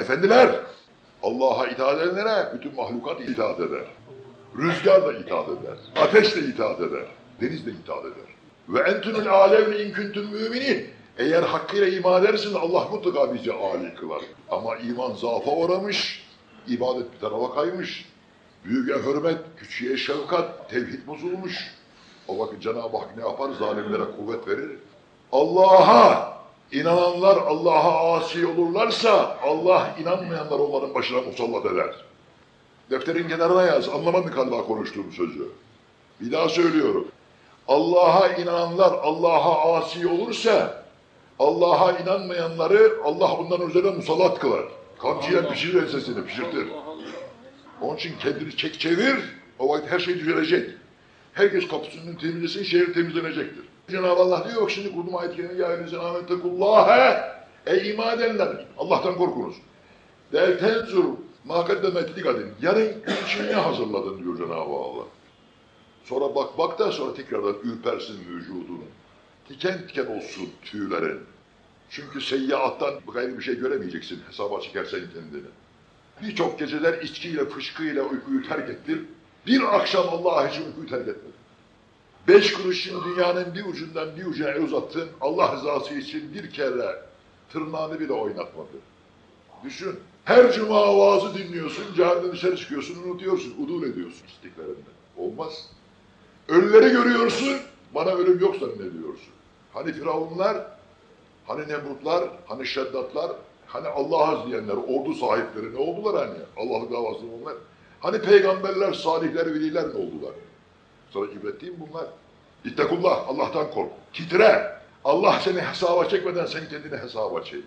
Efendiler, Allah'a itaat edenlere bütün mahlukat itaat eder. Rüzgar da itaat eder. Ateş de itaat eder. Deniz de itaat eder. Ve entünül alevni in kuntum müminin. Eğer hakkıyla iman edersin Allah mutlaka bizi âli kılar. Ama iman zaafa uğramış, ibadet bir tarafa kaymış. Büyüğe hürmet, küçüğe şefkat, tevhid bozulmuş. O vakit Cenab-ı Hak ne yapar? Zalimlere kuvvet verir. Allah'a inananlar Allah'a asi olurlarsa Allah inanmayanlar onların başına musallat eder. Defterin kenarına yaz. Anlamadın galiba konuştuğum sözü. Bir daha söylüyorum. Allah'a inananlar Allah'a asi olursa Allah'a inanmayanları Allah onların üzerine musallat kılar. Kamçıya pişirir ensesini, pişirtir. Onun için kendini çek çevir, o vakit her şey düzelecek. Herkes kapısının temizlesin, şehir temizlenecektir. Cenab-ı Allah diyor, bak şimdi kurdum ayet-i kerime, ya elinizin amentekullah Ey iman edenler, Allah'tan korkunuz. Del tenzur, makaddemet dikadin. Yarın gün için ne hazırladın diyor Cenab-ı Allah. Sonra bak bak da sonra tekrardan ürpersin vücudunu. Diken diken olsun tüylerin. Çünkü seyyiattan gayrı bir şey göremeyeceksin hesaba çekersen kendini. Birçok geceler içkiyle, fışkıyla uykuyu terk ettin. Bir akşam Allah için uykuyu terk etmedin. Beş kuruşun dünyanın bir ucundan bir ucuna uzattın. Allah rızası için bir kere tırnağını bile oynatmadı. Düşün. Her cuma vaazı dinliyorsun, camiden dışarı çıkıyorsun, unutuyorsun, udul ediyorsun istiklalinde. Olmaz. Ölüleri görüyorsun, bana ölüm yok zannediyorsun. Hani firavunlar, hani Nemrutlar, hani Şeddatlar, hani Allah'a diyenler, ordu sahipleri ne oldular hani? Allah'ın davasını onlar. Hani peygamberler, salihler, veliler ne oldular? Sana ibret değil mi bunlar? İttakullah, Allah'tan kork. Titre. Allah seni hesaba çekmeden sen kendini hesaba çek.